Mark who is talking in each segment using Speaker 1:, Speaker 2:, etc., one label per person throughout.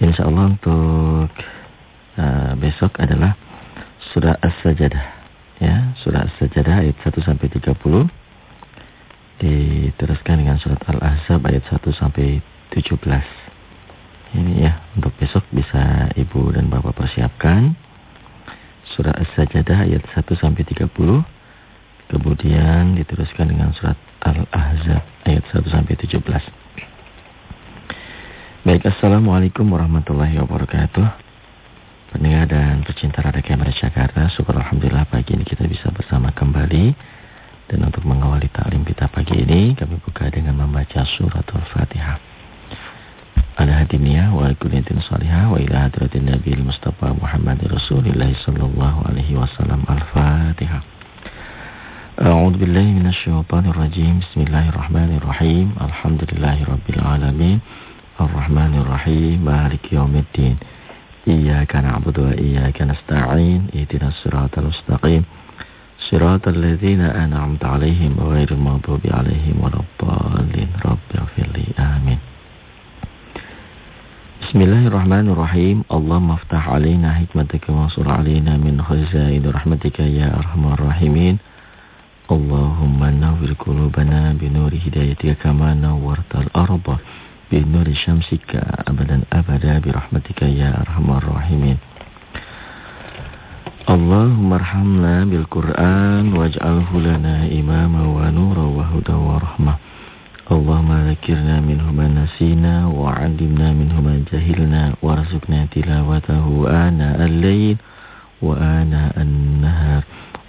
Speaker 1: Insya Allah untuk uh, besok adalah surah As-Sajadah. Ya, surah As-Sajadah ayat 1 sampai 30 diteruskan dengan surat Al-Ahzab ayat 1 sampai 17. Ini ya, untuk besok bisa Ibu dan Bapak persiapkan surah As-Sajadah ayat 1 sampai 30. Kemudian diteruskan dengan surat Al-Ahzab ayat 1 sampai 17. Baik, Assalamualaikum warahmatullahi wabarakatuh. Pendengar dan pecinta Radio Kamera Jakarta, syukur Alhamdulillah pagi ini kita bisa bersama kembali. Dan untuk mengawali taklim kita pagi ini, kami buka dengan membaca surat Al-Fatihah. Ala hadiniyah wa kuliyatin salihah wa ila hadratin Nabi Mustafa Muhammad Rasulullah sallallahu alaihi wasallam Al-Fatihah. A'udzu billahi minasyaitonir rajim. Bismillahirrahmanirrahim. Alhamdulillahirabbil alamin. الرحمن الرحيم مالك يوم الدين إياك نعبد وإياك نستعين اهدنا الصراط المستقيم صراط الذين أنعمت عليهم غير المغضوب عليهم ولا الضالين رب اغفر لي آمين بسم الله الرحمن الرحيم اللهم افتح علينا حكمتك وانصر علينا من خزائن رحمتك يا أرحم الراحمين اللهم نور قلوبنا بنور هدايتك كما نورت الأرض بنور شمسك أبدا أبدا برحمتك يا أرحم الراحمين. اللهم ارحمنا بالقرآن واجعله لنا إماما ونورا وهدى ورحمة. اللهم ذكرنا منه ما نسينا وعلمنا منه ما جهلنا وارزقنا تلاوته آناء الليل وآناء النهار.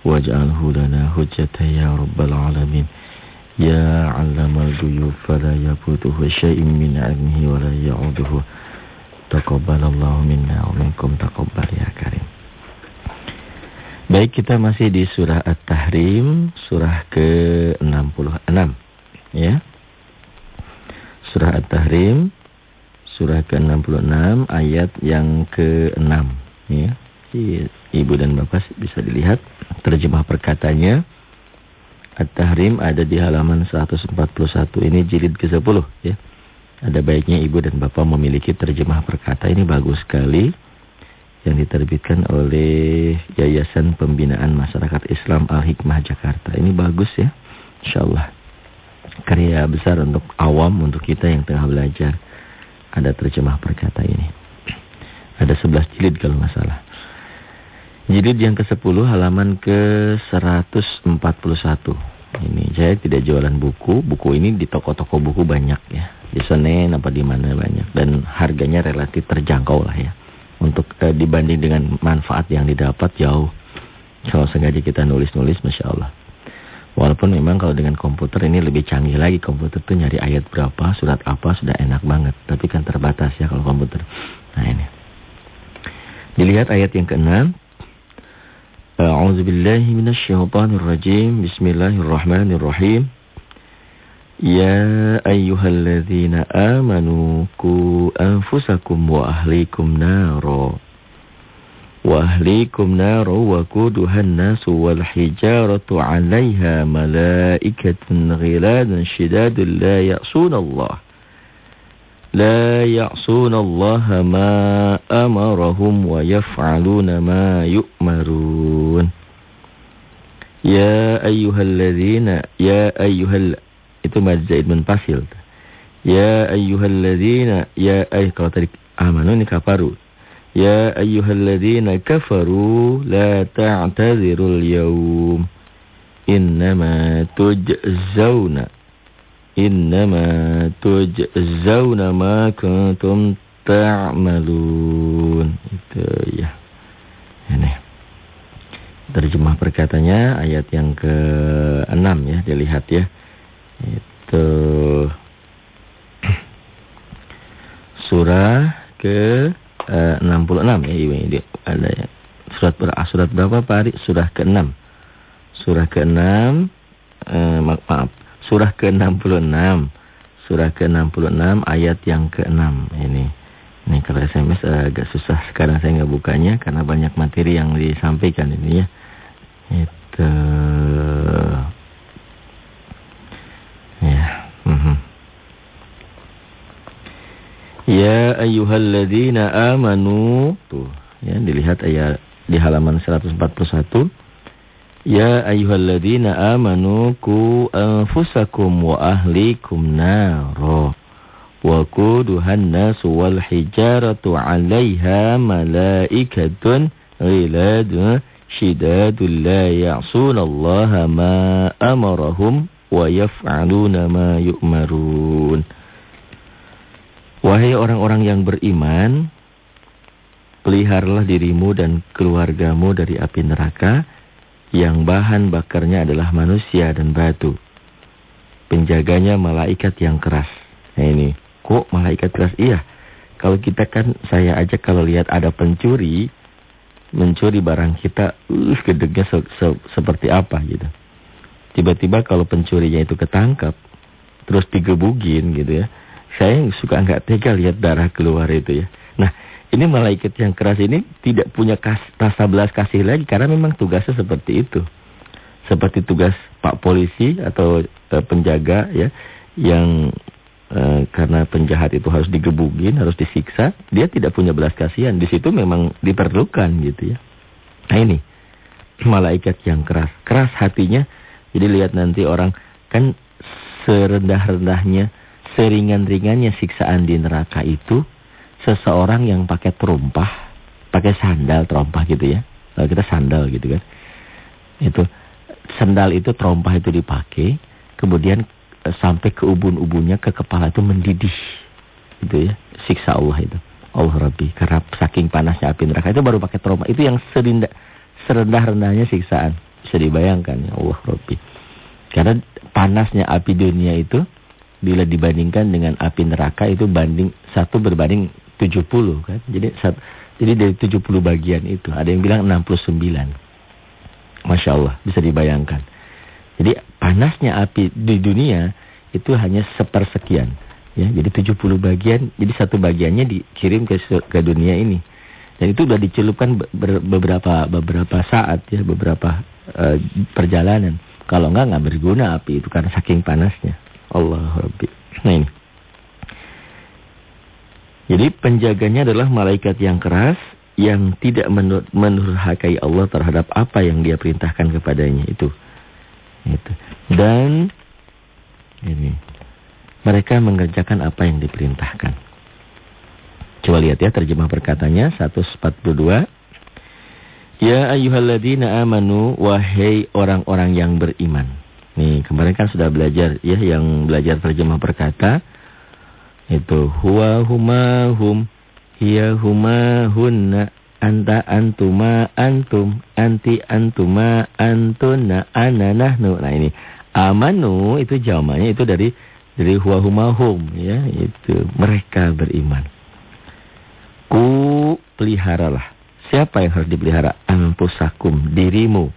Speaker 1: واجعله لنا حجة يا رب العالمين. Ya ghuyub fala yafutuhu syai'un min 'ilmihi wa la ya'uduhu. Taqabbalallahu minna wa minkum taqabbal ya karim. Baik, kita masih di surah At-Tahrim, surah ke-66, ya. Surah At-Tahrim, surah ke-66, ayat yang ke-6, ya. Ibu dan Bapak bisa dilihat terjemah perkatanya. At-Tahrim ada di halaman 141. Ini jilid ke-10 ya. Ada baiknya ibu dan bapak memiliki terjemah perkata ini bagus sekali yang diterbitkan oleh Yayasan Pembinaan Masyarakat Islam Al-Hikmah Jakarta. Ini bagus ya. Insyaallah. Karya besar untuk awam untuk kita yang tengah belajar. Ada terjemah perkata ini. Ada 11 jilid kalau nggak salah. Jilid yang ke-10 halaman ke-141. Ini saya tidak jualan buku. Buku ini di toko-toko buku banyak ya. Di Senen apa di mana banyak dan harganya relatif terjangkau lah ya. Untuk eh, dibanding dengan manfaat yang didapat jauh. Kalau sengaja kita nulis-nulis Masya Allah. Walaupun memang kalau dengan komputer ini lebih canggih lagi. Komputer tuh nyari ayat berapa, surat apa sudah enak banget. Tapi kan terbatas ya kalau komputer. Nah ini. Dilihat ayat yang ke-6. أعوذ بالله من الشيطان الرجيم. بسم الله الرحمن الرحيم. يا أيها الذين آمنوا كوا أنفسكم وأهليكم نارا. وأهليكم نارا وقودها الناس والحجارة عليها ملائكة غلاد شداد لا يأسون الله. لا يعصون الله ما أمرهم ويفعلون ما يؤمرون. يا أيها الذين يا أيها ال... itu majid Zaid bin Fasil يا أيها الذين يا أي kalau tadi amanu يا أيها الذين كفروا لا تعتذروا اليوم. إنما تجزون Innama tujzauna ma kuntum ta'malun. Itu ya. Ini. Terjemah perkatanya ayat yang ke-6 ya, dilihat ya. Itu surah ke-66 ya, ini ada ya. Surat ber surat berapa Pak Ari? Surah ke-6. Surah ke-6 eh, maaf surah ke-66. Surah ke-66 ayat yang ke-6 ini. Ini kalau SMS agak susah sekarang saya nggak bukanya karena banyak materi yang disampaikan ini ya. Itu ya. Mhm. Ya ayyuhalladzina amanu. Tuh, ya dilihat ayat di halaman 141. Ya ayyuhalladzina amanu ku anfusakum wa ahlikum naro. Wa kuduhan nasu wal hijaratu 'alaiha malaikatun ghiladun shidadul la ya'sunallaha ma amarahum wa yaf'aluna ma yu'marun. Wahai orang-orang yang beriman, peliharalah dirimu dan keluargamu dari api neraka yang bahan bakarnya adalah manusia dan batu. Penjaganya malaikat yang keras. Nah ini, kok malaikat keras? Iya, kalau kita kan, saya aja kalau lihat ada pencuri, mencuri barang kita, uh, gedegnya se se seperti apa gitu. Tiba-tiba kalau pencurinya itu ketangkap, terus digebugin gitu ya saya suka nggak tega lihat darah keluar itu ya. Nah, ini malaikat yang keras ini tidak punya kas, rasa belas kasih lagi karena memang tugasnya seperti itu. Seperti tugas Pak polisi atau e, penjaga ya yang e, karena penjahat itu harus digebugin, harus disiksa, dia tidak punya belas kasihan. Di situ memang diperlukan gitu ya. Nah, ini malaikat yang keras, keras hatinya. Jadi lihat nanti orang kan serendah-rendahnya seringan-ringannya siksaan di neraka itu seseorang yang pakai terumpah, pakai sandal terumpah gitu ya. Kalau kita sandal gitu kan. Itu sandal itu terumpah itu dipakai, kemudian e, sampai ke ubun-ubunnya ke kepala itu mendidih. Gitu ya. Siksa Allah itu. Allah Rabbi. Karena saking panasnya api neraka itu baru pakai terumpah. Itu yang serindah, serendah-rendahnya siksaan. Bisa dibayangkan ya Allah Rabbi. Karena panasnya api dunia itu bila dibandingkan dengan api neraka itu banding satu berbanding 70 kan. Jadi satu, jadi dari 70 bagian itu ada yang bilang 69. Masya Allah bisa dibayangkan. Jadi panasnya api di dunia itu hanya sepersekian. Ya, jadi 70 bagian, jadi satu bagiannya dikirim ke ke dunia ini. Dan itu sudah dicelupkan beberapa beberapa saat ya, beberapa uh, perjalanan. Kalau enggak enggak berguna api itu karena saking panasnya. Allah Rabbi. Nah ini. Jadi penjaganya adalah malaikat yang keras yang tidak menurhakai Allah terhadap apa yang dia perintahkan kepadanya itu. Itu. Dan ini mereka mengerjakan apa yang diperintahkan. Coba lihat ya terjemah perkatanya 142. Ya ayyuhalladzina amanu wahai orang-orang yang beriman. Nih, kemarin kan sudah belajar ya yang belajar terjemah perkata itu huwa huma hum hiya huma hunna anta antuma antum anti antuma antuna ana nahnu. Nah ini amanu itu jawabannya itu dari dari huwa huma hum ya itu mereka beriman. Ku peliharalah. Siapa yang harus dipelihara? Anfusakum, dirimu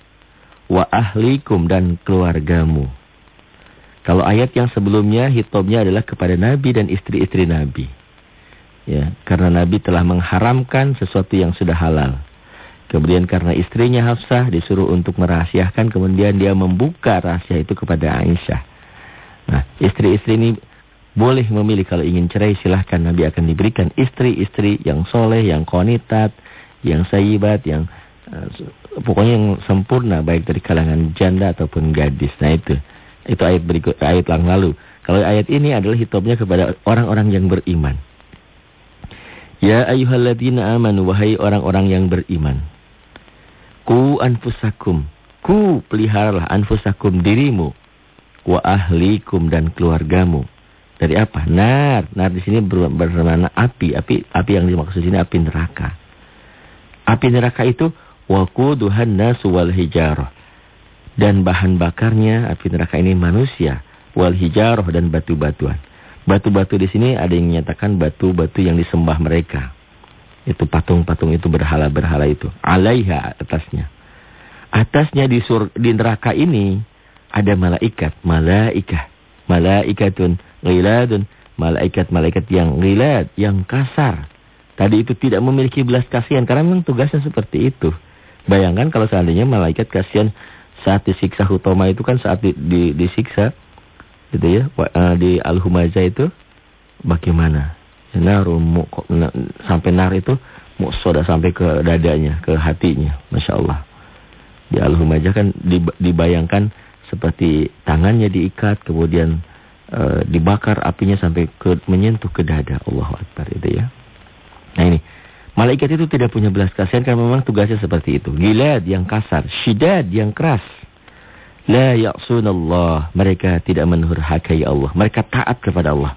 Speaker 1: wa ahlikum dan keluargamu. Kalau ayat yang sebelumnya hitobnya adalah kepada Nabi dan istri-istri Nabi. Ya, karena Nabi telah mengharamkan sesuatu yang sudah halal. Kemudian karena istrinya Hafsah disuruh untuk merahasiakan, kemudian dia membuka rahasia itu kepada Aisyah. Nah, istri-istri ini boleh memilih kalau ingin cerai silahkan Nabi akan diberikan istri-istri yang soleh, yang konitat, yang sayibat, yang uh, pokoknya yang sempurna baik dari kalangan janda ataupun gadis. Nah itu. Itu ayat berikut ayat yang lalu. Kalau ayat ini adalah hitopnya kepada orang-orang yang beriman. Ya ayyuhalladzina amanu wahai orang-orang yang beriman. Ku anfusakum. Ku peliharalah anfusakum dirimu wa ahlikum dan keluargamu. Dari apa? Nar. Nar di sini bermakna api. Api api yang dimaksud sini api neraka. Api neraka itu waquduhan nasu wal hijarah. Dan bahan bakarnya api neraka ini manusia, wal hijarah dan batu-batuan. Batu-batu di sini ada yang menyatakan batu-batu yang disembah mereka. Itu patung-patung itu berhala-berhala itu. Alaiha atasnya. Atasnya di sur di neraka ini ada malaikat, malaikah. Malaikatun ghiladun, malaikat-malaikat yang ghilad, yang kasar. Tadi itu tidak memiliki belas kasihan karena memang tugasnya seperti itu. Bayangkan kalau seandainya malaikat kasihan saat disiksa Hutoma itu kan saat di, di, disiksa gitu ya eh, di Al-Humaza itu bagaimana Naru sampai nar itu muqsoda sampai ke dadanya, ke hatinya. Masya Allah. Di Al-Humajah kan dibayangkan seperti tangannya diikat kemudian e, dibakar apinya sampai ke menyentuh ke dada. Allah Akbar itu ya. Nah ini malaikat itu tidak punya belas kasihan karena memang tugasnya seperti itu. Gilad yang kasar, syidad yang keras. La ya'sunallah. Mereka tidak menurhakai Allah. Mereka taat kepada Allah.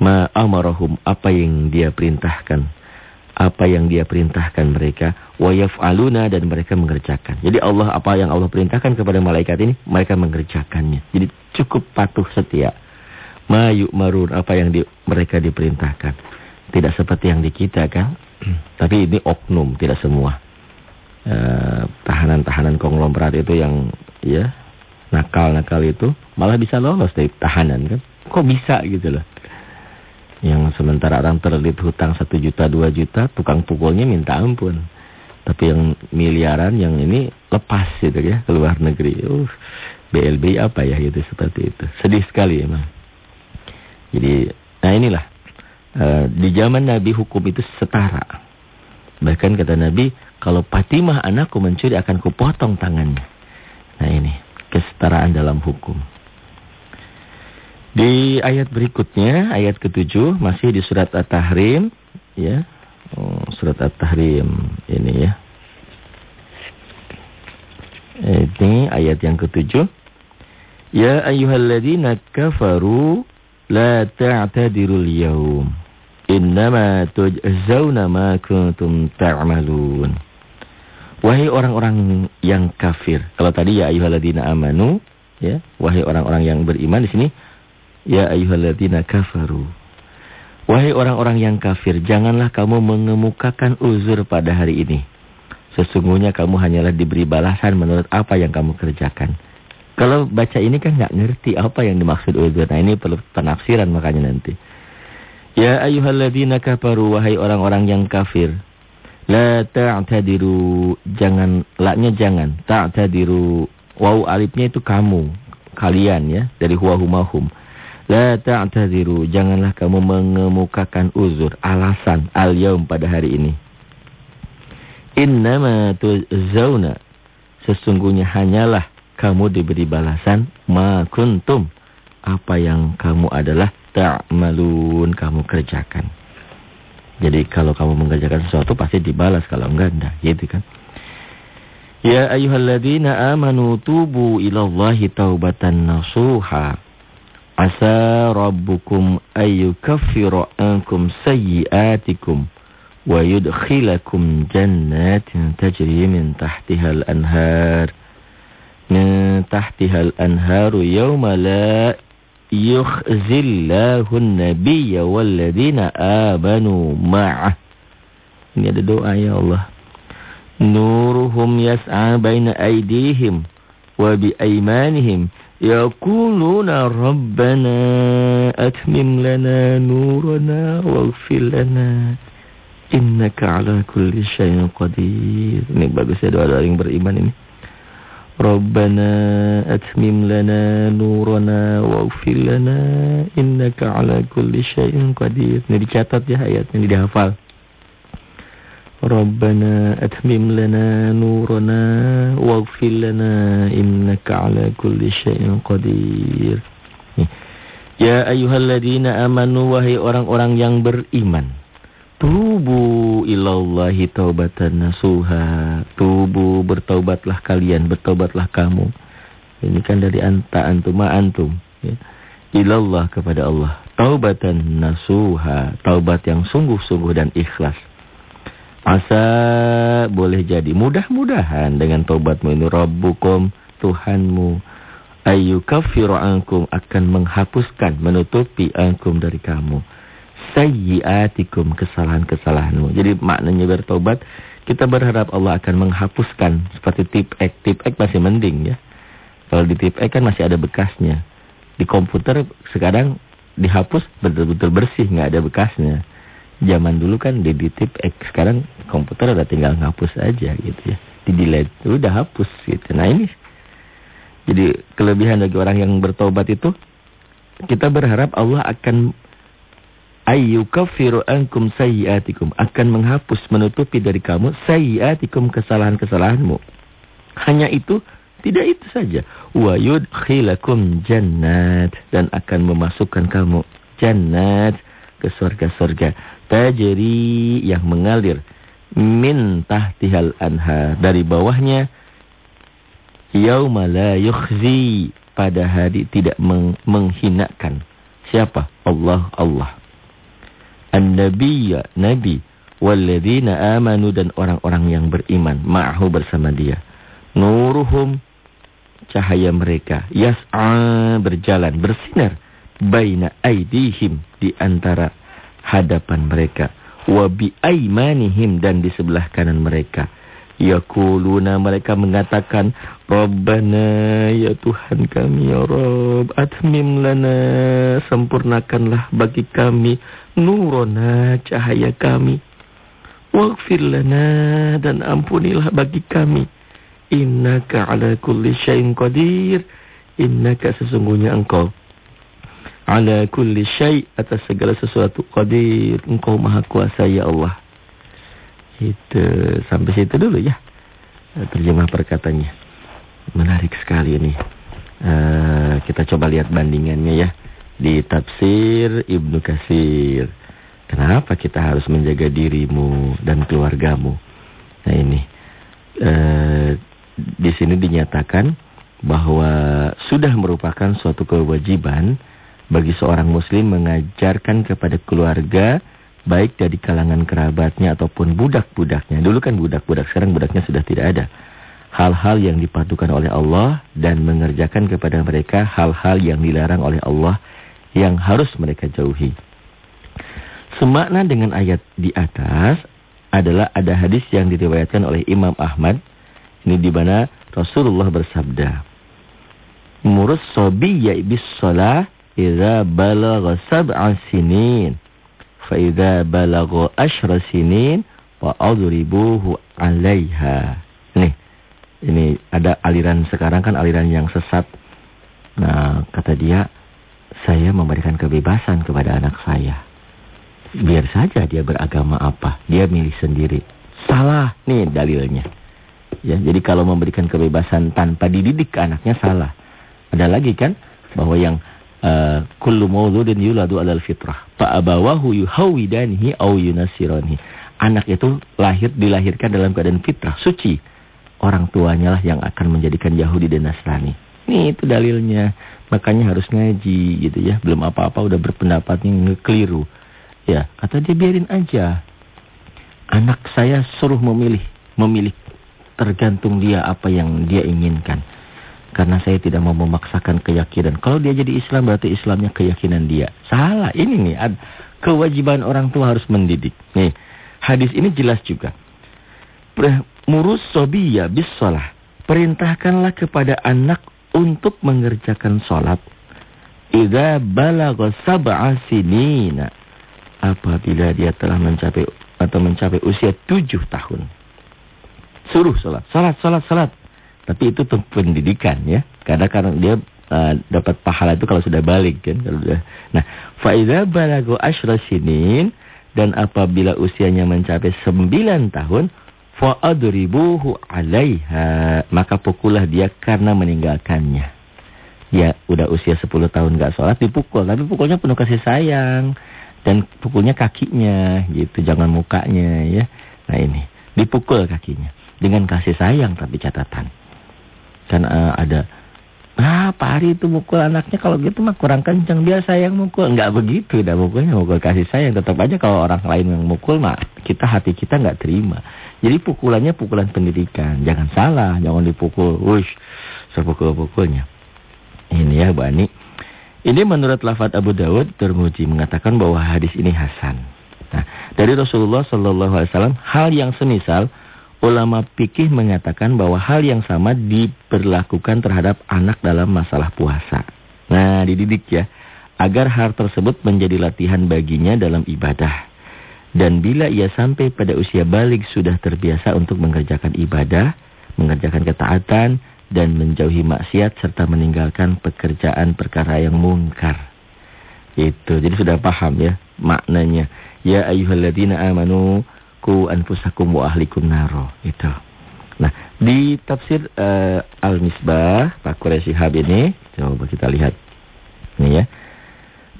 Speaker 1: Ma amarahum apa yang dia perintahkan apa yang dia perintahkan mereka wa yaf'aluna dan mereka mengerjakan. Jadi Allah apa yang Allah perintahkan kepada malaikat ini mereka mengerjakannya. Jadi cukup patuh setia. Ma yu'marun apa yang di, mereka diperintahkan. Tidak seperti yang di kita kan. Tapi ini oknum tidak semua. Eh, tahanan-tahanan uh, konglomerat itu yang ya nakal-nakal itu malah bisa lolos dari tahanan kan. Kok bisa gitu loh. Yang sementara orang terlilit hutang satu juta, dua juta, tukang pukulnya minta ampun. Tapi yang miliaran yang ini lepas gitu ya, ke luar negeri. Uh, BLB apa ya gitu seperti itu. Sedih sekali emang. Jadi, nah inilah. Uh, di zaman Nabi hukum itu setara. Bahkan kata Nabi, kalau Fatimah anakku mencuri akan kupotong tangannya. Nah ini, kesetaraan dalam hukum. Di ayat berikutnya, ayat ketujuh, masih di surat At-Tahrim, ya. Oh, surat At-Tahrim ini ya. Ini ayat yang ketujuh. Ya ayyuhalladzina kafaru la ta'tadirul yawm. Innama tujzauna ma kuntum ta'malun. Wahai orang-orang yang kafir. Kalau tadi ya ayyuhalladzina amanu, ya. Wahai orang-orang yang beriman di sini Ya ayyuhalladzina kafaru. Wahai orang-orang yang kafir, janganlah kamu mengemukakan uzur pada hari ini. Sesungguhnya kamu hanyalah diberi balasan menurut apa yang kamu kerjakan. Kalau baca ini kan nggak ngerti apa yang dimaksud uzur. Nah ini perlu penafsiran makanya nanti. Ya ayyuhalladzina kafaru, wahai orang-orang yang kafir. La ta'tadiru, jangan, laknya jangan. Ta'tadiru, waw alifnya itu kamu, kalian ya, dari huwa humahum. La ta'tadiru, janganlah kamu mengemukakan uzur, alasan al-yaum pada hari ini. Innama tuzawna, sesungguhnya hanyalah kamu diberi balasan ma kuntum, apa yang kamu adalah ta'malun, kamu kerjakan. Jadi kalau kamu mengerjakan sesuatu pasti dibalas, kalau enggak enggak, gitu kan. Ya ayyuhalladzina amanu tubu ilallahi taubatan nasuha. Asa rabbukum ayyukaffiru ankum sayyiatikum wa yudkhilakum jannatin tajri min tahtihal anhar min tahtihal anharu yawma la يخزي الله النبي والذين آمنوا معه Ini ada doa ya Allah Nuruhum yas'a baina aidihim Wa biaimanihim yaquluna Rabbana Atmim lana nurana Waghfir lana Innaka ala kulli syai'in qadir Ini bagus ya doa-doa yang beriman ini ربنا أتمم لنا نورنا واغفر لنا إنك على كل شيء قدير ini dicatat ya ayatnya dihafal Rabbana atmim lana nurana waghfir lana innaka ala kulli syai'in qadir. Ya ayyuhalladzina amanu wahai orang-orang yang beriman. Tubu ilallahi taubatan nasuha. Tubu bertaubatlah kalian, bertaubatlah kamu. Ini kan dari anta antum ma antum ya. Ilallah kepada Allah. Taubatan nasuha, taubat yang sungguh-sungguh dan ikhlas. Asa boleh jadi mudah-mudahan dengan tobatmu ini Rabbukum Tuhanmu ayu kafiru ankum akan menghapuskan menutupi ankum dari kamu sayyiatikum kesalahan-kesalahanmu. Jadi maknanya bertobat kita berharap Allah akan menghapuskan seperti tip X tip X masih mending ya. Kalau di tip X kan masih ada bekasnya. Di komputer sekarang dihapus betul-betul bersih nggak ada bekasnya. Zaman dulu kan di tip X, sekarang komputer udah tinggal ngapus aja gitu ya. Di delete, udah hapus gitu. Nah ini, jadi kelebihan bagi orang yang bertobat itu, kita berharap Allah akan ayyukaffiru ankum sayyiatikum akan menghapus menutupi dari kamu sayyiatikum kesalahan-kesalahanmu. Hanya itu tidak itu saja. Wa yudkhilakum jannat. Dan akan memasukkan kamu jannat ke surga-surga tajri yang mengalir min tahtihal anha dari bawahnya yauma la yukhzi. Pada hari tidak meng menghinakan. Siapa? Allah Allah an-nabiyya nabi walladzina amanu dan orang-orang yang beriman ma'ahu bersama dia. Nuruhum cahaya mereka. Yas'a berjalan bersinar. Baina aidihim di antara hadapan mereka. Wa bi aimanihim dan di sebelah kanan mereka. Yaquluna mereka mengatakan rabbana ya tuhan kami ya rabb atmim lana sempurnakanlah bagi kami nurona cahaya kami. Waghfir lana dan ampunilah bagi kami. Innaka ala kulli syai'in qadir. Innaka sesungguhnya engkau ala kulli syai' atas segala sesuatu qadir. Engkau maha kuasa ya Allah. Itu sampai situ dulu ya terjemah perkataannya. Menarik sekali ini. Uh, kita coba lihat bandingannya ya di tafsir Ibnu Kasir kenapa kita harus menjaga dirimu dan keluargamu nah ini uh, di sini dinyatakan bahwa sudah merupakan suatu kewajiban bagi seorang muslim mengajarkan kepada keluarga baik dari kalangan kerabatnya ataupun budak-budaknya. Dulu kan budak-budak, sekarang budaknya sudah tidak ada. Hal-hal yang dipatukan oleh Allah dan mengerjakan kepada mereka hal-hal yang dilarang oleh Allah yang harus mereka jauhi. Semakna dengan ayat di atas adalah ada hadis yang diriwayatkan oleh Imam Ahmad. Ini di mana Rasulullah bersabda, "Murus sobiyya bis shalah idza balagha sab'a sinin fa idza balagha ashra sinin fa adribuhu 'alaiha. Nih. Ini ada aliran sekarang kan aliran yang sesat. Nah, kata dia, saya memberikan kebebasan kepada anak saya. Biar saja dia beragama apa, dia milih sendiri. Salah, nih dalilnya. Ya, jadi kalau memberikan kebebasan tanpa dididik anaknya salah. Ada lagi kan bahwa yang Uh, kullu mauludin yuladu alal fitrah. Fa'abawahu yuhawidanihi au yunasirani. Anak itu lahir dilahirkan dalam keadaan fitrah, suci. Orang tuanya lah yang akan menjadikan Yahudi dan Nasrani. Ini itu dalilnya. Makanya harus ngaji gitu ya. Belum apa-apa udah berpendapatnya keliru. Ya, kata dia biarin aja. Anak saya suruh memilih, memilih tergantung dia apa yang dia inginkan. Karena saya tidak mau memaksakan keyakinan. Kalau dia jadi Islam berarti Islamnya keyakinan dia. Salah. Ini nih. Kewajiban orang tua harus mendidik. Nih. Hadis ini jelas juga. Murus sobiya bis sholah. Perintahkanlah kepada anak untuk mengerjakan sholat. Iza balago sab'a sinina. Apabila dia telah mencapai atau mencapai usia tujuh tahun. Suruh sholat. Sholat, sholat, sholat. Tapi itu untuk pendidikan ya. Karena dia uh, dapat pahala itu kalau sudah balik kan kalau sudah. Nah, fa idza balagu asyra sinin dan apabila usianya mencapai 9 tahun fa adribuhu 'alaiha maka pukullah dia karena meninggalkannya. Ya, udah usia 10 tahun enggak sholat dipukul, tapi pukulnya penuh kasih sayang dan pukulnya kakinya gitu, jangan mukanya ya. Nah ini, dipukul kakinya dengan kasih sayang tapi catatan. Kan uh, ada Ah, Pak itu mukul anaknya kalau gitu mah kurang kencang biar saya yang mukul. Enggak begitu, dah mukulnya mukul kasih sayang. Tetap aja kalau orang lain yang mukul mah kita hati kita enggak terima. Jadi pukulannya pukulan pendidikan. Jangan salah, jangan dipukul. Wush, sepukul-pukulnya. Ini ya Bu Ani. Ini menurut lafaz Abu Dawud termuji mengatakan bahwa hadis ini hasan. Nah, dari Rasulullah Shallallahu alaihi wasallam hal yang semisal Ulama pikih mengatakan bahwa hal yang sama diperlakukan terhadap anak dalam masalah puasa. Nah, dididik ya. Agar hal tersebut menjadi latihan baginya dalam ibadah. Dan bila ia sampai pada usia balik sudah terbiasa untuk mengerjakan ibadah, mengerjakan ketaatan, dan menjauhi maksiat serta meninggalkan pekerjaan perkara yang mungkar. Itu, jadi sudah paham ya. maknanya. Ya ayyuhalladzina amanu ku anfusakum wa ahlikum naro. Itu. Nah, di tafsir uh, Al-Misbah Pak Quraisy Hab ini coba kita lihat. Ini ya.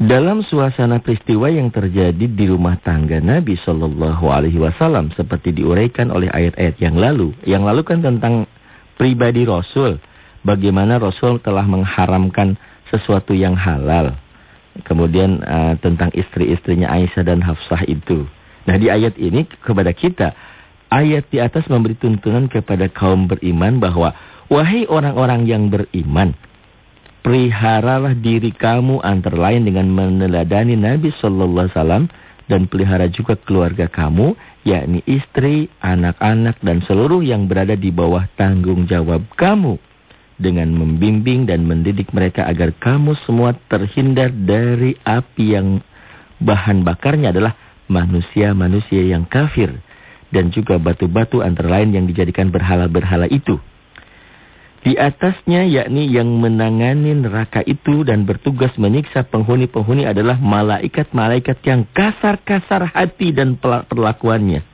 Speaker 1: Dalam suasana peristiwa yang terjadi di rumah tangga Nabi Shallallahu Alaihi Wasallam seperti diuraikan oleh ayat-ayat yang lalu, yang lalu kan tentang pribadi Rasul, bagaimana Rasul telah mengharamkan sesuatu yang halal, kemudian uh, tentang istri-istrinya Aisyah dan Hafsah itu. Nah di ayat ini kepada kita, ayat di atas memberi tuntunan kepada kaum beriman bahwa wahai orang-orang yang beriman peliharalah diri kamu antara lain dengan meneladani Nabi Sallallahu Alaihi Wasallam dan pelihara juga keluarga kamu, yakni istri, anak-anak dan seluruh yang berada di bawah tanggung jawab kamu dengan membimbing dan mendidik mereka agar kamu semua terhindar dari api yang bahan bakarnya adalah manusia-manusia yang kafir dan juga batu-batu antara lain yang dijadikan berhala-berhala itu. Di atasnya yakni yang menangani neraka itu dan bertugas menyiksa penghuni-penghuni adalah malaikat-malaikat yang kasar-kasar hati dan perlakuannya.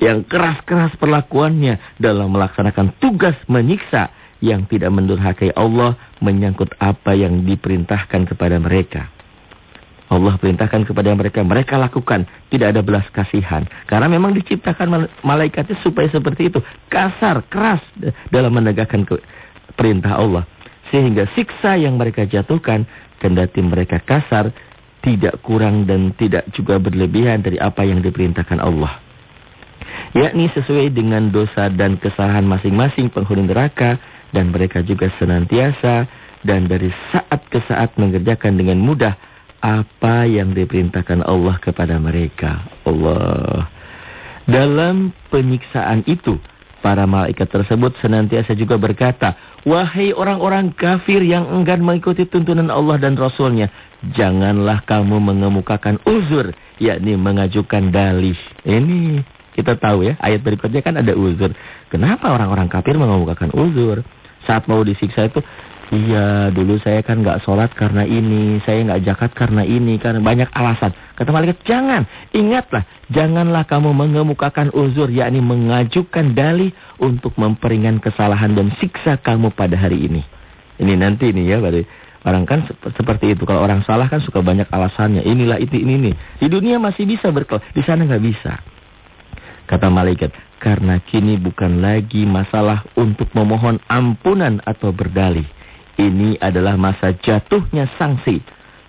Speaker 1: Yang keras-keras perlakuannya dalam melaksanakan tugas menyiksa yang tidak mendurhakai Allah menyangkut apa yang diperintahkan kepada mereka. Allah perintahkan kepada mereka, mereka lakukan. Tidak ada belas kasihan. Karena memang diciptakan malaikatnya supaya seperti itu. Kasar, keras dalam menegakkan perintah Allah. Sehingga siksa yang mereka jatuhkan, kendati mereka kasar, tidak kurang dan tidak juga berlebihan dari apa yang diperintahkan Allah. Yakni sesuai dengan dosa dan kesalahan masing-masing penghuni neraka, dan mereka juga senantiasa dan dari saat ke saat mengerjakan dengan mudah apa yang diperintahkan Allah kepada mereka. Allah. Dalam penyiksaan itu, para malaikat tersebut senantiasa juga berkata, Wahai orang-orang kafir yang enggan mengikuti tuntunan Allah dan Rasulnya, janganlah kamu mengemukakan uzur, yakni mengajukan dalih. Ini kita tahu ya, ayat berikutnya kan ada uzur. Kenapa orang-orang kafir mengemukakan uzur? Saat mau disiksa itu, Iya, dulu saya kan nggak sholat karena ini, saya nggak jakat karena ini, karena banyak alasan. Kata malaikat, jangan, ingatlah, janganlah kamu mengemukakan uzur, yakni mengajukan dalih untuk memperingan kesalahan dan siksa kamu pada hari ini. Ini nanti nih ya, berarti orang kan seperti itu. Kalau orang salah kan suka banyak alasannya. Inilah itu ini nih. Di dunia masih bisa berkel, di sana nggak bisa. Kata malaikat, karena kini bukan lagi masalah untuk memohon ampunan atau berdalih ini adalah masa jatuhnya sanksi.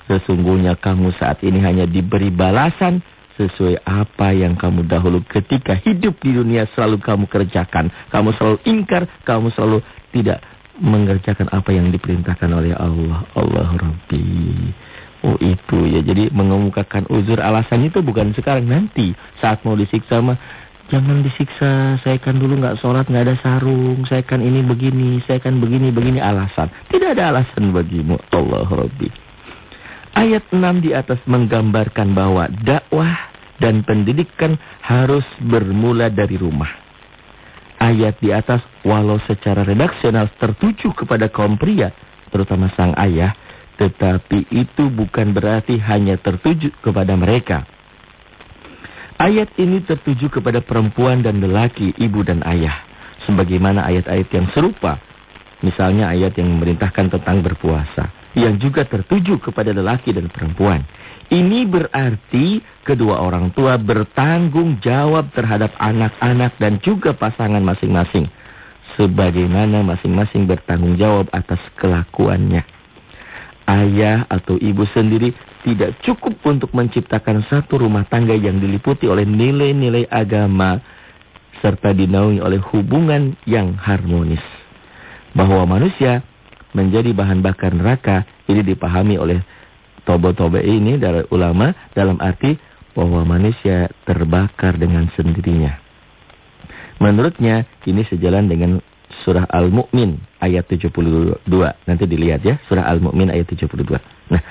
Speaker 1: Sesungguhnya kamu saat ini hanya diberi balasan sesuai apa yang kamu dahulu ketika hidup di dunia selalu kamu kerjakan. Kamu selalu ingkar, kamu selalu tidak mengerjakan apa yang diperintahkan oleh Allah. Allah Rabbi. Oh itu ya, jadi mengemukakan uzur alasan itu bukan sekarang nanti saat mau disiksa mah Jangan disiksa, saya kan dulu nggak sholat, nggak ada sarung, saya kan ini begini, saya kan begini, begini alasan. Tidak ada alasan bagimu, Allah Rabbi. Ayat 6 di atas menggambarkan bahwa dakwah dan pendidikan harus bermula dari rumah. Ayat di atas walau secara redaksional tertuju kepada kaum pria, terutama sang ayah, tetapi itu bukan berarti hanya tertuju kepada mereka. Ayat ini tertuju kepada perempuan dan lelaki, ibu dan ayah. Sebagaimana ayat-ayat yang serupa. Misalnya ayat yang memerintahkan tentang berpuasa. Yang juga tertuju kepada lelaki dan perempuan. Ini berarti kedua orang tua bertanggung jawab terhadap anak-anak dan juga pasangan masing-masing. Sebagaimana masing-masing bertanggung jawab atas kelakuannya. Ayah atau ibu sendiri tidak cukup untuk menciptakan satu rumah tangga yang diliputi oleh nilai-nilai agama serta dinaungi oleh hubungan yang harmonis. Bahwa manusia menjadi bahan bakar neraka ini dipahami oleh tobo-tobe ini dari ulama dalam arti bahwa manusia terbakar dengan sendirinya. Menurutnya ini sejalan dengan surah Al-Mu'min ayat 72. Nanti dilihat ya, surah Al-Mu'min ayat 72. Nah,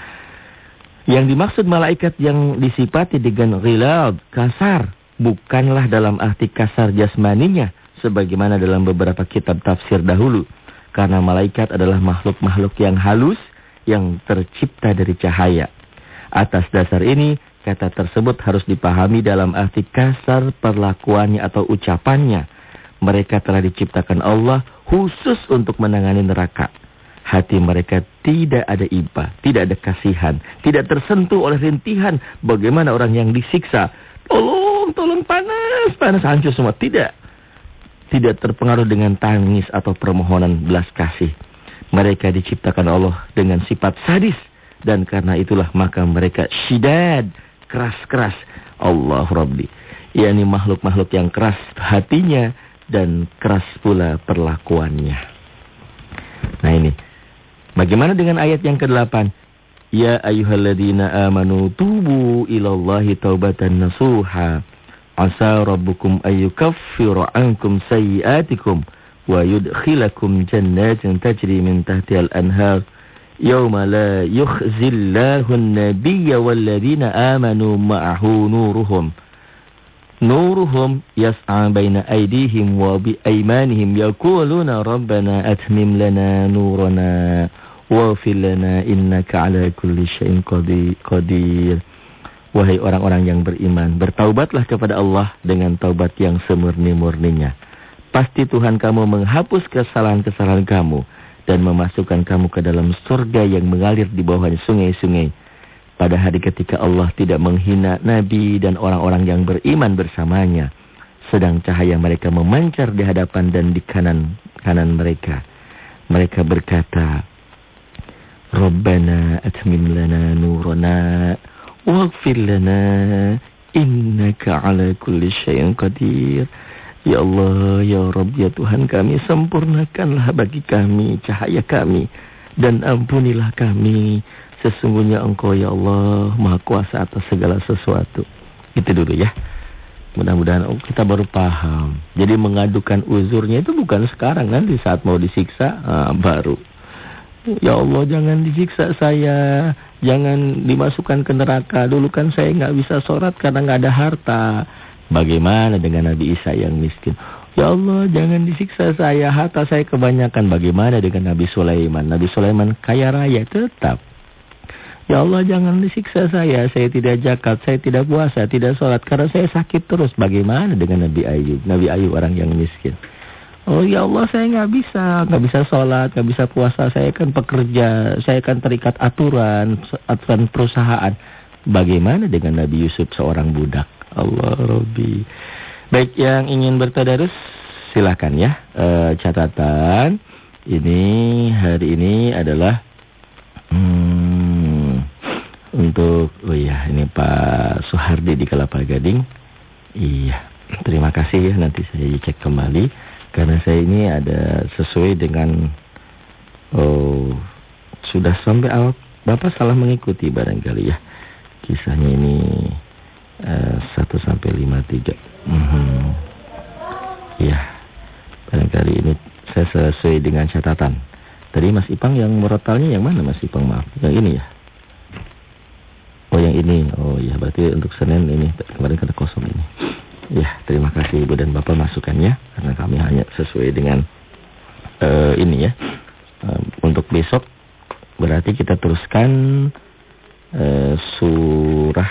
Speaker 1: yang dimaksud malaikat yang disipati dengan ghilad, kasar, bukanlah dalam arti kasar jasmaninya, sebagaimana dalam beberapa kitab tafsir dahulu. Karena malaikat adalah makhluk-makhluk yang halus, yang tercipta dari cahaya. Atas dasar ini, Kata tersebut harus dipahami dalam arti kasar perlakuannya atau ucapannya. Mereka telah diciptakan Allah khusus untuk menangani neraka. Hati mereka tidak ada iba, tidak ada kasihan, tidak tersentuh oleh rintihan. Bagaimana orang yang disiksa? Tolong, tolong panas, panas hancur semua. Tidak. Tidak terpengaruh dengan tangis atau permohonan belas kasih. Mereka diciptakan Allah dengan sifat sadis. Dan karena itulah maka mereka syidad keras-keras. Allah Rabbi. yakni makhluk-makhluk yang keras hatinya dan keras pula perlakuannya. Nah ini. Bagaimana dengan ayat yang ke-8? Ya ayyuhalladzina amanu tubu ilallahi taubatan nasuha. Asa rabbukum ayyukaffiru ankum sayyiatikum wa yudkhilakum jannatin tajri min tahtiha al-anhar yawma la yukhzillahu an-nabiyya walladzina amanu ma'ahu nuruhum nuruhum yas'a baina aydihim wa bi aymanihim yaquluna rabbana atmim lana nurana waghfir lana innaka ala kulli syai'in qadir wahai orang-orang yang beriman bertaubatlah kepada Allah dengan taubat yang semurni-murninya pasti Tuhan kamu menghapus kesalahan-kesalahan kamu dan memasukkan kamu ke dalam surga yang mengalir di bawahnya sungai-sungai. Pada hari ketika Allah tidak menghina Nabi dan orang-orang yang beriman bersamanya. Sedang cahaya mereka memancar di hadapan dan di kanan kanan mereka. Mereka berkata, Rabbana atmim lana nurana waghfir lana innaka ala kulli syai'in qadir. Ya Allah, Ya Rabb, Ya Tuhan kami, sempurnakanlah bagi kami cahaya kami. Dan ampunilah kami. Sesungguhnya Engkau, Ya Allah, Maha Kuasa atas segala sesuatu. Itu dulu ya. Mudah-mudahan oh, kita baru paham. Jadi mengadukan uzurnya itu bukan sekarang. Nanti saat mau disiksa, ah, baru. Ya Allah, jangan disiksa saya. Jangan dimasukkan ke neraka. Dulu kan saya nggak bisa sholat karena nggak ada harta. Bagaimana dengan Nabi Isa yang miskin? Ya Allah, jangan disiksa saya, harta saya kebanyakan. Bagaimana dengan Nabi Sulaiman? Nabi Sulaiman kaya raya tetap. Ya Allah, jangan disiksa saya, saya tidak jakat, saya tidak puasa, tidak sholat. Karena saya sakit terus. Bagaimana dengan Nabi Ayub? Nabi Ayub orang yang miskin. Oh ya Allah, saya nggak bisa, nggak bisa sholat, nggak bisa puasa. Saya kan pekerja, saya kan terikat aturan, aturan perusahaan. Bagaimana dengan Nabi Yusuf seorang budak? Allah Robbi. Baik yang ingin bertadarus silakan ya. E, catatan ini hari ini adalah hmm, untuk oh iya ini Pak Suhardi di Kelapa Gading. Iya, terima kasih ya nanti saya cek kembali karena saya ini ada sesuai dengan oh sudah sampai awal Bapak salah mengikuti barangkali ya. Kisahnya ini Eh, satu sampai lima tiga. Hmm. Ya, barangkali ini saya sesuai dengan catatan. Tadi Mas Ipang yang merotalnya yang mana Mas Ipang maaf? Yang ini ya? Oh yang ini. Oh ya berarti untuk Senin ini kemarin kena kosong ini. Ya terima kasih Ibu dan Bapak masukannya karena kami hanya sesuai dengan uh, ini ya. Uh, untuk besok berarti kita teruskan uh, surah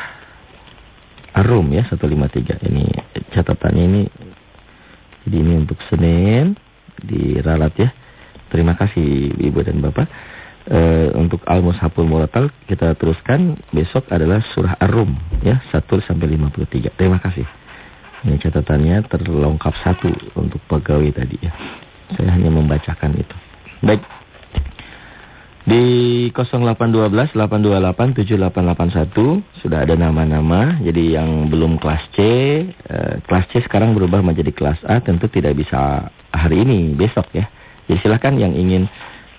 Speaker 1: Arum ya 153. Ini catatannya ini jadi ini untuk Senin diralat ya. Terima kasih Ibu dan Bapak. E, untuk Al-Mushaful Muratal kita teruskan besok adalah surah Ar-Rum ya 1 sampai 53. Terima kasih. Ini catatannya terlengkap satu untuk pegawai tadi ya. Saya hanya membacakan itu. Baik. Di 0812 828 7881 sudah ada nama-nama. Jadi yang belum kelas C, eh, kelas C sekarang berubah menjadi kelas A tentu tidak bisa hari ini, besok ya. Jadi silakan yang ingin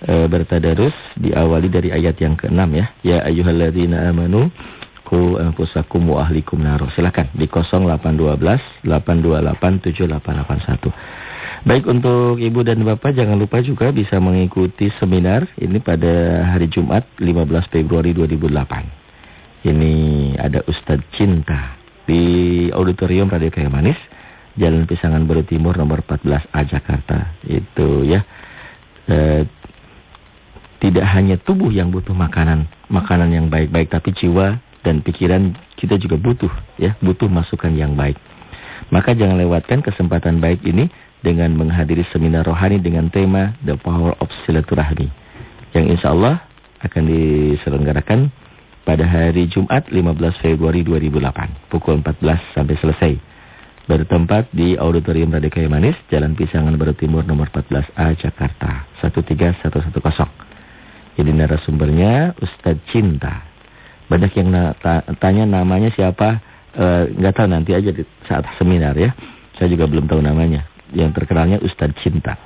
Speaker 1: eh, bertadarus diawali dari ayat yang ke-6 ya. Ya ayyuhalladzina amanu qu anfusakum wa ahlikum nar. Silakan di 0812 828 7881. Baik untuk Ibu dan Bapak jangan lupa juga bisa mengikuti seminar ini pada hari Jumat 15 Februari 2008. Ini ada Ustadz Cinta di Auditorium Radio Kaya Manis, Jalan Pisangan Baru Timur nomor 14A Jakarta. Itu ya. E, tidak hanya tubuh yang butuh makanan, makanan yang baik-baik tapi jiwa dan pikiran kita juga butuh ya, butuh masukan yang baik. Maka jangan lewatkan kesempatan baik ini dengan menghadiri seminar rohani dengan tema The Power of Silaturahmi. Yang insya Allah akan diselenggarakan pada hari Jumat 15 Februari 2008 pukul 14 sampai selesai. Bertempat di Auditorium Radikaya Manis, Jalan Pisangan Baru Timur nomor 14A Jakarta 13110. Jadi narasumbernya Ustadz Cinta. Banyak yang tanya namanya siapa, nggak e, tahu nanti aja di saat seminar ya. Saya juga belum tahu namanya. Yang terkenalnya Ustadz Cinta.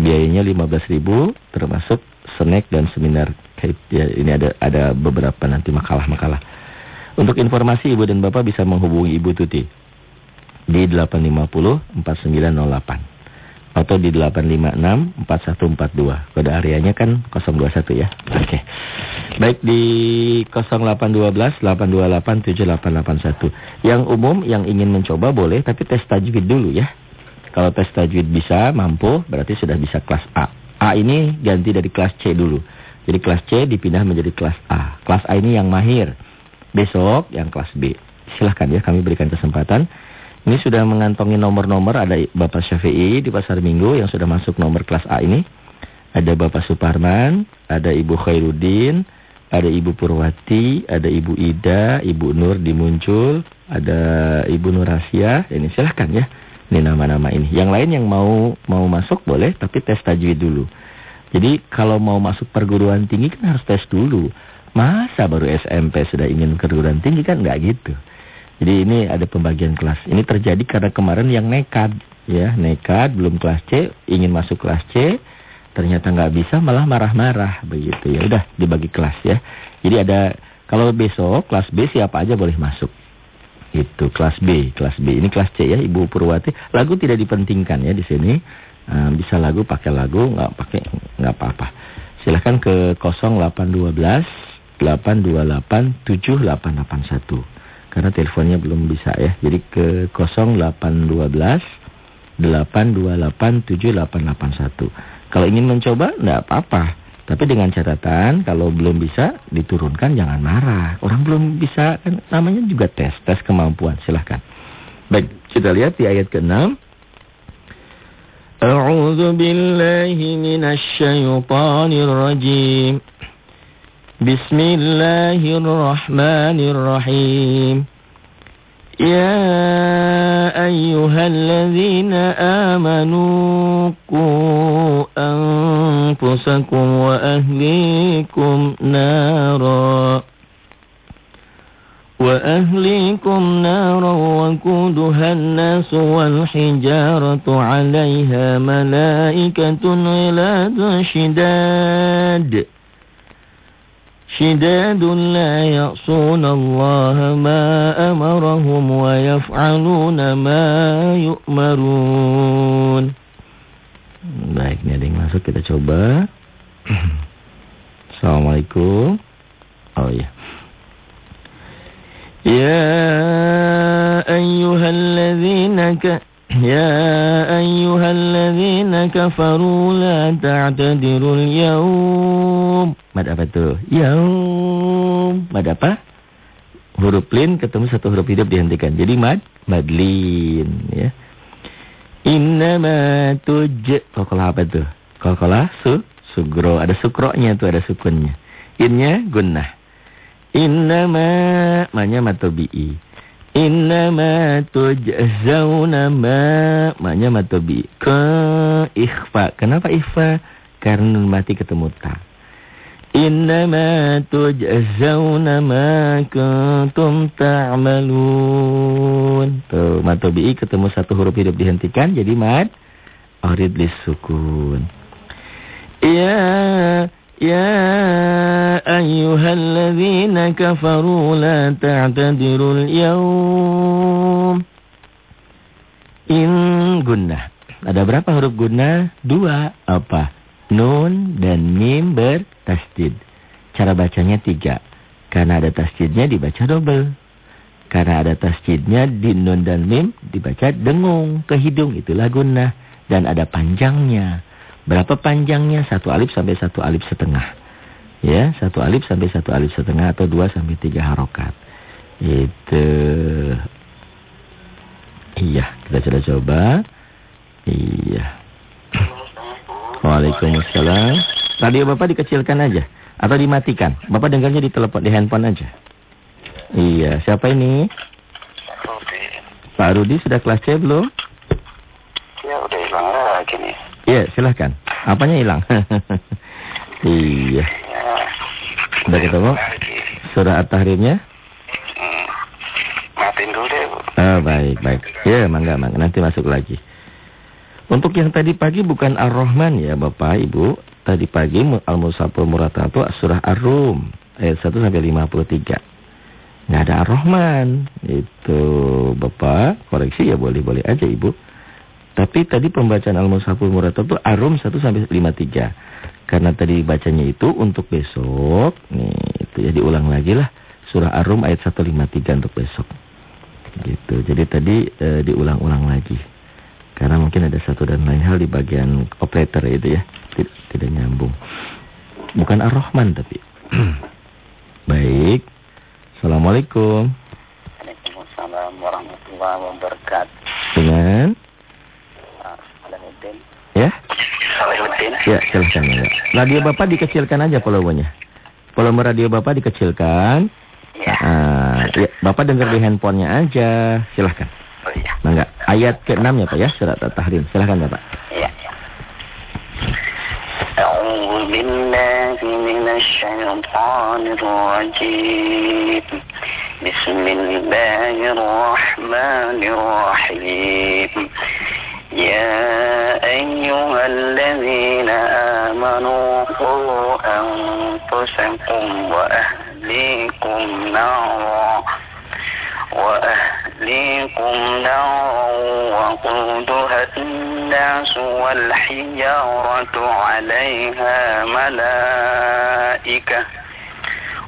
Speaker 1: Biayanya 15.000 termasuk snack dan seminar ya, ini ada ada beberapa nanti makalah-makalah. Untuk informasi Ibu dan Bapak bisa menghubungi Ibu Tuti di 850 4908 atau di 856 4142. Kode areanya kan 021 ya. Oke. Baik di 0812 828 7881. Yang umum yang ingin mencoba boleh tapi tes tajwid dulu ya. Kalau tes tajwid bisa mampu berarti sudah bisa kelas A. A ini ganti dari kelas C dulu. Jadi kelas C dipindah menjadi kelas A. Kelas A ini yang mahir. Besok yang kelas B. Silahkan ya kami berikan kesempatan. Ini sudah mengantongi nomor-nomor. Ada Bapak Syafi'i di Pasar Minggu yang sudah masuk nomor kelas A ini. Ada Bapak Suparman. Ada Ibu Khairuddin. Ada Ibu Purwati. Ada Ibu Ida. Ibu Nur dimuncul. Ada Ibu Nurasia. Ini silahkan ya. Ini nama-nama ini. Yang lain yang mau mau masuk boleh, tapi tes tajwid dulu. Jadi kalau mau masuk perguruan tinggi kan harus tes dulu. Masa baru SMP sudah ingin perguruan tinggi kan nggak gitu. Jadi ini ada pembagian kelas. Ini terjadi karena kemarin yang nekat, ya nekat belum kelas C, ingin masuk kelas C, ternyata nggak bisa malah marah-marah begitu ya. Udah dibagi kelas ya. Jadi ada kalau besok kelas B siapa aja boleh masuk. Itu kelas B, kelas B. Ini kelas C ya, Ibu Purwati. Lagu tidak dipentingkan ya di sini. Uh, bisa lagu pakai lagu, nggak pakai nggak apa-apa. Silahkan ke 0812 828 7881. Karena teleponnya belum bisa ya. Jadi ke 0812 828 7881. Kalau ingin mencoba enggak apa-apa. Tapi dengan catatan kalau belum bisa diturunkan jangan marah. Orang belum bisa kan namanya juga tes, tes kemampuan. Silahkan. Baik, kita lihat di ayat ke-6. A'udzu billahi minasy syaithanir rajim. Bismillahirrahmanirrahim. يا أيها الذين آمنوا قوا أنفسكم وأهليكم نارا وأهليكم نارا وقودها الناس والحجارة عليها ملائكة غلاظ شداد شداد لا يعصون الله ما أمرهم ويفعلون ما يؤمرون Baik, ini ada yang masuk kita coba. Assalamualaikum. Oh iya. Ya ayyuhalladzina ka يا أيها الذين كفروا لا تعتذروا اليوم Mad apa tuh? Yaum Mad apa? Huruf lin ketemu satu huruf hidup dihentikan Jadi mad Madlin ya. Innama tuj Kokolah apa tuh? Kokolah su Sugro Ada sukronya tuh ada sukunnya Innya gunnah Innama Manya matobi'i Innama tujzauna ma maknya matobi ke ikhfa. Kenapa ikhfa? Karena mati ketemu ta. Innama tujzauna ma kuntum ta'malun. Tuh, matobi ketemu satu huruf hidup dihentikan jadi mad arid lisukun. Ya يا أيها الذين كفروا لا تعتذروا اليوم In gunnah. Ada berapa huruf gunnah? Dua. Apa? Nun dan mim bertasdid. Cara bacanya tiga. Karena ada tasdidnya dibaca double. Karena ada tasdidnya di nun dan mim dibaca dengung ke hidung. Itulah gunnah. Dan ada panjangnya. Berapa panjangnya? Satu alif sampai satu alif setengah. Ya, satu alif sampai satu alif setengah atau dua sampai tiga harokat. Itu. Iya, kita sudah coba. Iya. Waalaikumsalam. Radio Bapak dikecilkan aja atau dimatikan. Bapak dengarnya di telepon di handphone aja. Iya, siapa ini?
Speaker 2: Rudi.
Speaker 1: Pak Rudi sudah kelas C belum?
Speaker 2: Ya udah hilang lagi nih.
Speaker 1: Iya, silahkan. Apanya hilang? iya.
Speaker 2: Ya.
Speaker 1: Udah ketemu? Surah At-Tahrimnya?
Speaker 2: Matiin dulu deh.
Speaker 1: Oh, baik, baik. Ya, mangga, mangga. Nanti masuk lagi. Untuk yang tadi pagi bukan Ar-Rahman ya, Bapak, Ibu. Tadi pagi Al-Musafir Muratatu surah Ar-Rum ayat 1 sampai 53. Nggak ada Ar-Rahman. Itu, Bapak, koreksi ya boleh-boleh aja, Ibu. Tapi tadi pembacaan Al-Musafir Muratatu Ar-Rum 1 sampai 53. Karena tadi bacanya itu untuk besok, nih, itu ya diulang lagi lah. Surah Ar-Rum ayat 153 untuk besok. Gitu. Jadi tadi e, diulang-ulang lagi. Karena mungkin ada satu dan lain hal di bagian operator itu ya. Tidak, tidak nyambung. Bukan Ar-Rahman tapi. Baik. Assalamualaikum.
Speaker 2: Waalaikumsalam warahmatullahi wabarakatuh.
Speaker 1: Dengan?
Speaker 2: Ah, Salahuddin.
Speaker 1: Ya?
Speaker 2: Salahuddin.
Speaker 1: Ya, silahkan. Ya. Radio Bapak dikecilkan aja volumenya. Volume radio Bapak dikecilkan.
Speaker 2: Ya.
Speaker 1: Ah, ya, Bapak dengar di handphonenya aja. Silahkan.
Speaker 2: Oh iya.
Speaker 1: Mangga. Ayat ke-6 ya Pak ya, surat At-Tahrim. Silahkan Bapak.
Speaker 2: Iya. iya. أعوذ بالله من الشيطان الرجيم بسم الله الرحمن الرحيم يا أيها الذين آمنوا قوا أنفسكم وأهليكم نارا وأهليكم نارا وقودها الناس والحجارة عليها ملائكة.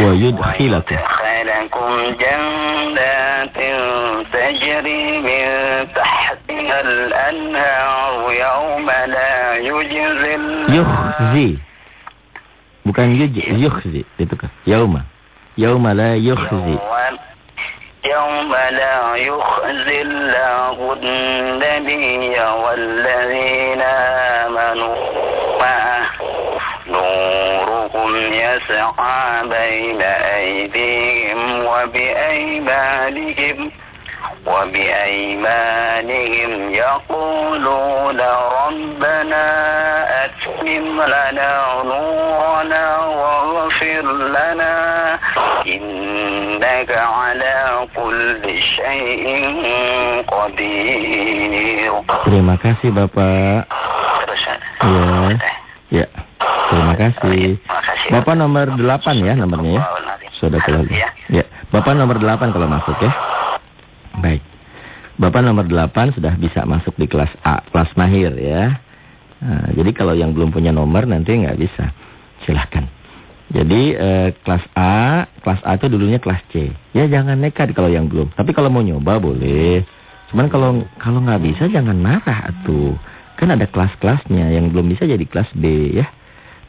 Speaker 1: ويدخلكم
Speaker 2: ويدخلكم جنات تجري من تحتها الأنهار يوم لا يجزي
Speaker 1: yukhzi. Bukan yuj, yukhzi. Itu kan. Yauma. Yauma la yukhzi.
Speaker 2: يوم- يوم لا يخزي الله النبي والذين آمنوا نورهم يسعى بين أيديهم وبأيمانهم وبأيمانهم يقولون ربنا أتمم لنا نورنا واغفر لنا إنك على كل شيء قدير
Speaker 1: Terima kasih Bapak. Ya. Ya. Terima kasih. Bapak nomor 8 ya nomornya ya. Sudah keluar.
Speaker 2: Ya.
Speaker 1: Ya. Bapak nomor 8 kalau masuk ya. Baik. Bapak nomor 8 sudah bisa masuk di kelas A, kelas mahir ya. Nah, jadi kalau yang belum punya nomor nanti nggak bisa. Silahkan. Jadi eh, kelas A, kelas A itu dulunya kelas C. Ya jangan nekat kalau yang belum. Tapi kalau mau nyoba boleh. Cuman kalau kalau nggak bisa jangan marah atuh. Kan ada kelas-kelasnya yang belum bisa jadi kelas B ya.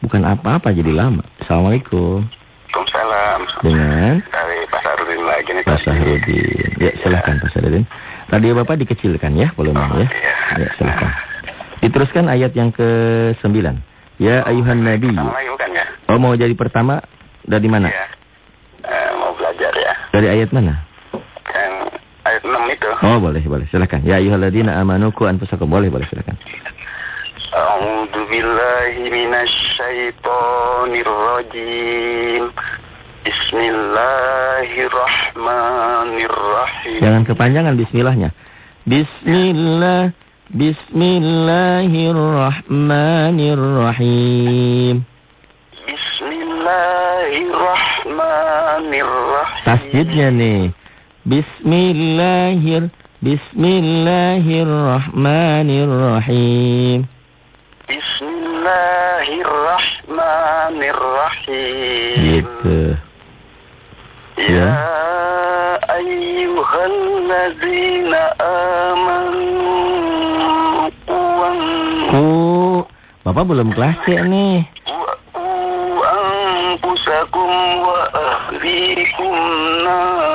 Speaker 1: Bukan apa-apa jadi lama. Assalamualaikum.
Speaker 2: Waalaikumsalam.
Speaker 1: Dengan
Speaker 2: Dari Pak Sarudin lagi nih.
Speaker 1: Pak Sahrudin. Ya silahkan Pak Sahrudin. Radio Bapak dikecilkan ya volumenya ya.
Speaker 2: Iya.
Speaker 1: Ya silahkan. Diteruskan ayat yang ke-9. Ya ayuhan nabi.
Speaker 2: Bukan ya?
Speaker 1: Oh mau jadi pertama dari mana?
Speaker 2: Iya. Eh, mau belajar ya.
Speaker 1: Dari ayat mana?
Speaker 2: Yang ayat 6 itu.
Speaker 1: Oh, boleh, boleh. Silakan. Ya ayyuhalladzina amanu qu anfusakum. Boleh, boleh, silakan.
Speaker 2: A'udzu billahi minasyaitonir rajim. Bismillahirrahmanirrahim.
Speaker 1: Jangan kepanjangan bismillahnya. Bismillah Bismillahirrahmanirrahim.
Speaker 2: Bismillahirrahmanirrahim.
Speaker 1: Tasjidnya nih. Bismillahir Bismillahirrahmanirrahim.
Speaker 2: Bismillahirrahmanirrahim.
Speaker 1: Gitu.
Speaker 2: Ya ayyuhalladzina amanu
Speaker 1: Ku Bapak belum kelas C nih.
Speaker 2: nas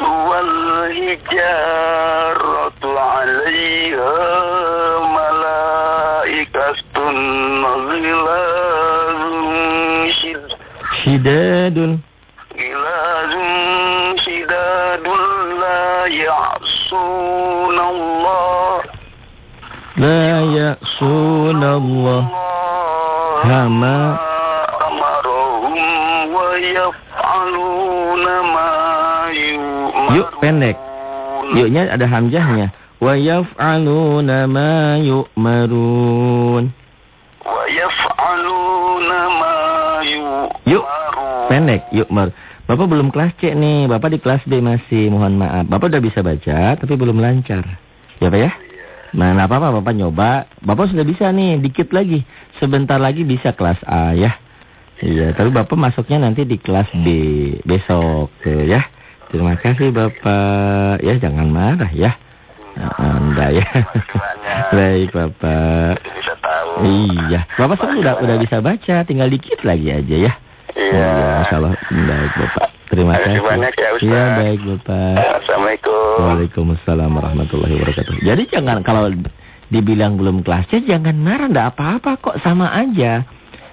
Speaker 2: wa quluhan nas wal hijaratu 'alayha malaikatun ghiladun shid
Speaker 1: Shidadun.
Speaker 2: ghiladun shidadun la ya'sun Allah
Speaker 1: La ya'sunallah. Yuk pendek. Yuknya ada hamzahnya. Wa yaf'aluna ma yu'marun.
Speaker 2: wa yaf'aluna ma yu'marun
Speaker 1: Yuk, pendek. Yuk, Mar. Bapak belum kelas C nih. Bapak di kelas B masih. Mohon maaf. Bapak udah bisa baca, tapi belum lancar. Ya, Pak ya? Nah, nggak apa-apa. Bapak nyoba. Bapak sudah bisa nih. Dikit lagi. Sebentar lagi bisa kelas A ya. Iya, tapi Bapak masuknya nanti di kelas B besok ya. Terima kasih Bapak. Ya, jangan marah ya. Anda ya. Baik, Bapak. Iya, Bapak sekarang udah udah bisa baca, tinggal dikit lagi aja ya.
Speaker 2: Iya.
Speaker 1: Masya Allah. Baik, Bapak. Terima
Speaker 2: Terima kasih
Speaker 1: kasih.
Speaker 2: banyak ya, Ustaz.
Speaker 1: Iya, baik, Bapak.
Speaker 2: Assalamualaikum
Speaker 1: Waalaikumsalam warahmatullahi wabarakatuh. Jadi jangan kalau dibilang belum kelasnya jangan marah, enggak apa-apa kok sama aja.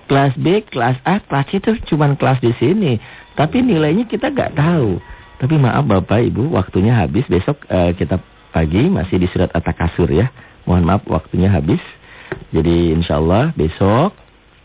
Speaker 1: Kelas B, kelas A, kelas C itu cuma kelas di sini. Tapi nilainya kita nggak tahu. Tapi maaf Bapak Ibu, waktunya habis. Besok eh, kita pagi masih di surat At-Takasur ya. Mohon maaf waktunya habis. Jadi insya Allah besok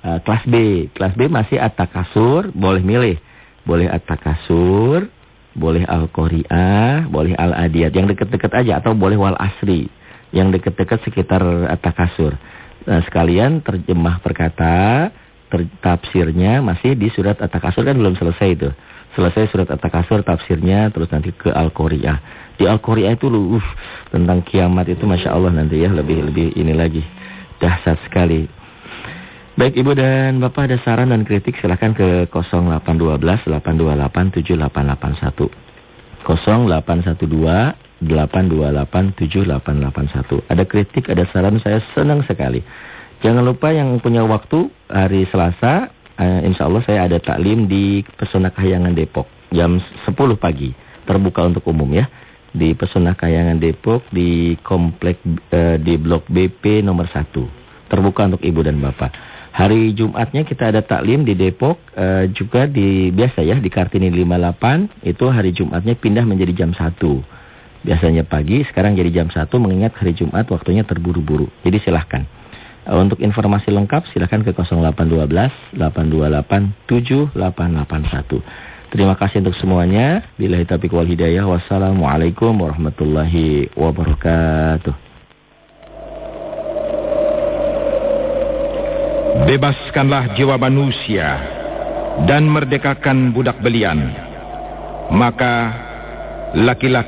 Speaker 1: eh, kelas B. Kelas B masih At-Takasur, boleh milih. Boleh At-Takasur, boleh Al-Qari'ah, boleh Al-Adiyat. Yang deket-deket aja atau boleh Wal Asri. Yang deket-deket sekitar At-Takasur. Nah, sekalian terjemah perkata, ter- tafsirnya masih di surat At-Takasur kan belum selesai itu. Selesai surat At-Takasur tafsirnya terus nanti ke Al-Qari'ah. Di Al-Qari'ah itu lu uh, tentang kiamat itu Masya Allah nanti ya lebih lebih ini lagi. Dahsyat sekali. Baik Ibu dan Bapak ada saran dan kritik silahkan ke 0812 828 7881. 0812 828 7881. Ada kritik, ada saran saya senang sekali. Jangan lupa yang punya waktu hari Selasa, eh, insya Allah saya ada taklim di Pesona Kahyangan Depok jam 10 pagi. Terbuka untuk umum ya. Di Pesona Kahyangan Depok di komplek eh, di blok BP nomor 1. Terbuka untuk ibu dan bapak. Hari Jumatnya kita ada taklim di Depok eh, juga di biasa ya di Kartini 58 itu hari Jumatnya pindah menjadi jam 1. Biasanya pagi sekarang jadi jam 1 mengingat hari Jumat waktunya terburu-buru. Jadi silahkan. Eh, Untuk informasi lengkap silahkan ke 0812 828 7881. Terima kasih untuk semuanya. Bila taufiq wal hidayah. Wassalamualaikum warahmatullahi wabarakatuh.
Speaker 3: Bebaskanlah jiwa manusia dan merdekakan budak belian. Maka laki-laki